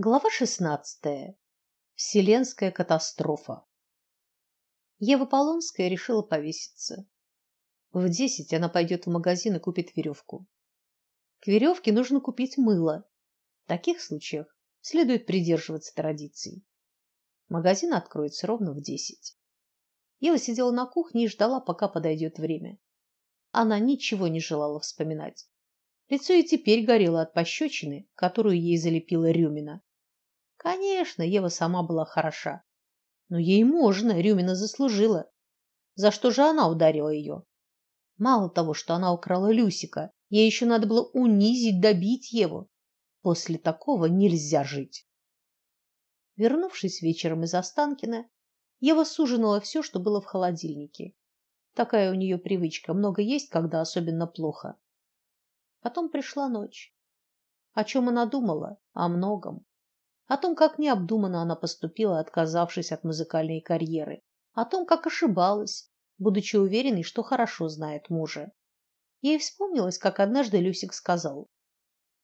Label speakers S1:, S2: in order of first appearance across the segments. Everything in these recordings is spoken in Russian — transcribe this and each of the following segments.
S1: Глава шестнадцатая. Вселенская катастрофа. Ева Полонская решила повеситься. В десять она пойдет в магазин и купит веревку. К веревке нужно купить мыло. В таких случаях следует придерживаться традиций. Магазин откроется ровно в десять. Ева сидела на кухне и ждала, пока подойдет время. Она ничего не желала вспоминать. Лицо и теперь горело от пощечины, которую ей залепила Рюмина. Конечно, Ева сама была хороша. Но ей можно, Рюмина заслужила. За что же она ударила ее? Мало того, что она украла Люсика, ей еще надо было унизить, добить Еву. После такого нельзя жить. Вернувшись вечером из Останкина, Ева суженула все, что было в холодильнике. Такая у нее привычка много есть, когда особенно плохо. Потом пришла ночь. О чем она думала? О многом о том, как необдуманно она поступила, отказавшись от музыкальной карьеры, о том, как ошибалась, будучи уверенной, что хорошо знает мужа. Ей вспомнилось, как однажды Люсик сказал: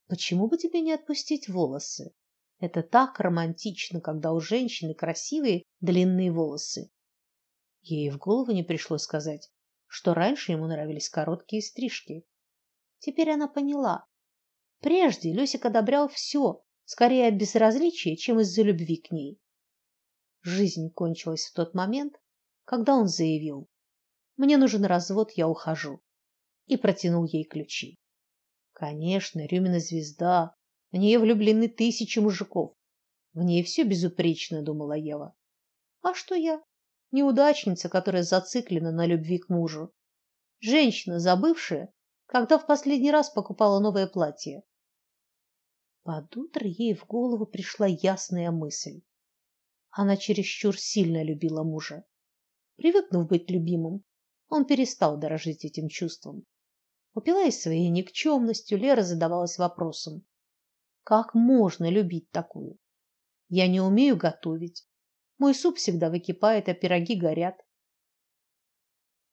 S1: "Почему бы тебе не отпустить волосы? Это так романтично, когда у женщины красивые длинные волосы". Ей в голову не пришло сказать, что раньше ему нравились короткие стрижки. Теперь она поняла. Прежде Люсик одобрял все, скорее от безразличия, чем из-за любви к ней. Жизнь кончилась в тот момент, когда он заявил: "Мне нужен развод, я ухожу", и протянул ей ключи. Конечно, Рюмина звезда, в нее влюблены тысячи мужиков. В ней все безупречно, думала Ева. А что я? Неудачница, которая зациклена на любви к мужу. Женщина, забывшая, когда в последний раз покупала новое платье. Под утро ей в голову пришла ясная мысль. Она чересчур сильно любила мужа. Привыкнув быть любимым, он перестал дорожить этим чувством. Упиваясь своей никчемностью, Лера задавалась вопросом: как можно любить такую? Я не умею готовить. Мой суп всегда выкипает, а пироги горят.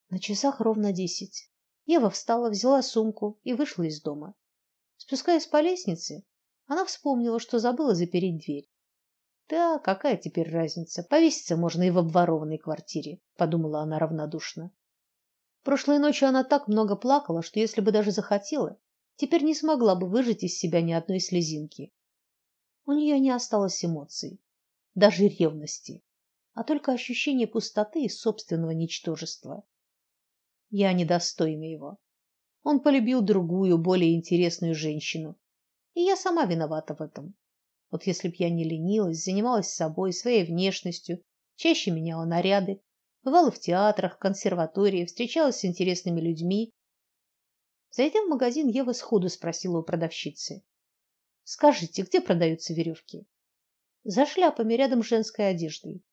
S1: На часах ровно десять. Ева встала, взяла сумку и вышла из дома. Спускаясь по лестнице, она вспомнила, что забыла запереть дверь. Да, какая теперь разница? Повеситься можно и в обворованной квартире, подумала она равнодушно. Прошлой ночью она так много плакала, что если бы даже захотела, теперь не смогла бы выжать из себя ни одной слезинки. У нее не осталось эмоций, даже ревности, а только ощущение пустоты и собственного ничтожества. Я недостойна его. Он полюбил другую, более интересную женщину, и я сама виновата в этом. Вот если б я не ленилась, занималась собой, своей внешностью, чаще меняла наряды, бывала в театрах, консерватории, встречалась с интересными людьми. Зайдя в магазин, Ева сходу спросила у продавщицы: "Скажите, где продаются веревки?» За шляпами рядом с женской одеждой.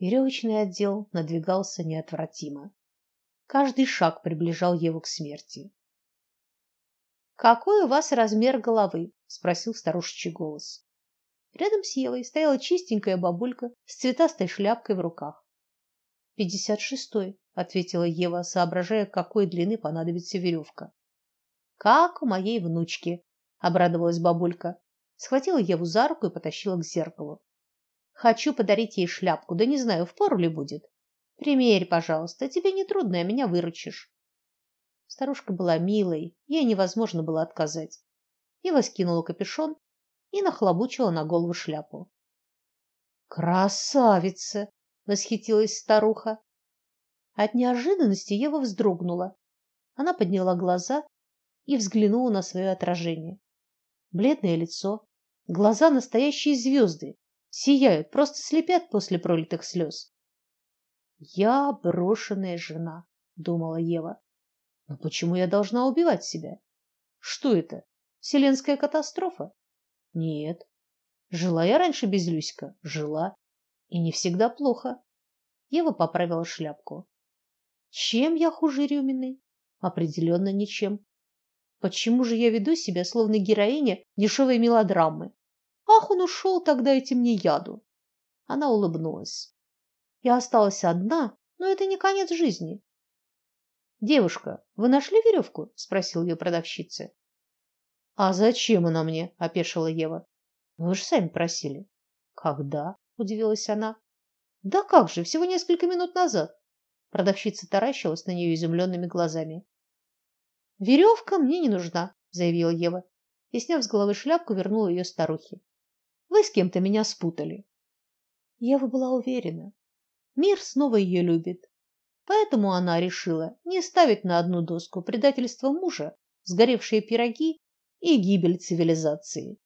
S1: Веревочный отдел надвигался неотвратимо. Каждый шаг приближал Еву к смерти. Какой у вас размер головы? спросил старушечий голос. Рядом с Евой стояла чистенькая бабулька с цветастой шляпкой в руках. «Пятьдесят шестой», — ответила Ева, соображая, какой длины понадобится веревка. «Как у моей внучки», — обрадовалась бабулька. Схватила Еву за руку и потащила к зеркалу. «Хочу подарить ей шляпку, да не знаю, впору ли будет. Примерь, пожалуйста, тебе не трудно, а меня выручишь». Старушка была милой, ей невозможно было отказать. Ева скинула капюшон и нахлобучила на голову шляпу. Красавица, восхитилась старуха. От неожиданности Ева вздрогнула. Она подняла глаза и взглянула на свое отражение. Бледное лицо, глаза настоящие звезды, сияют, просто слепят после пролитых слез. Я брошенная жена, думала Ева. Но почему я должна убивать себя? Что это? Вселенская катастрофа? Нет. Жила я раньше без Люська, жила, и не всегда плохо. Ева поправила шляпку. Чем я хуже Рюминой? Определенно ничем. Почему же я веду себя словно героиня дешевой мелодрамы? Ах, он ушел, тогда дайте мне яду. Она улыбнулась. Я осталась одна, но это не конец жизни. Девушка, вы нашли веревку?» – спросил ее продавщица. А зачем она мне? опешила Ева. Вы же сами просили. Когда? удивилась она. Да как же, всего несколько минут назад. Продавщица таращилась на нее изумленными глазами. Веревка мне не нужна, заявила Ева и, сняв с головы шляпку, вернула ее старухе. Вы с кем-то меня спутали. Ева была уверена, мир снова ее любит. Поэтому она решила не ставить на одну доску предательство мужа, сгоревшие пироги и гибель цивилизации.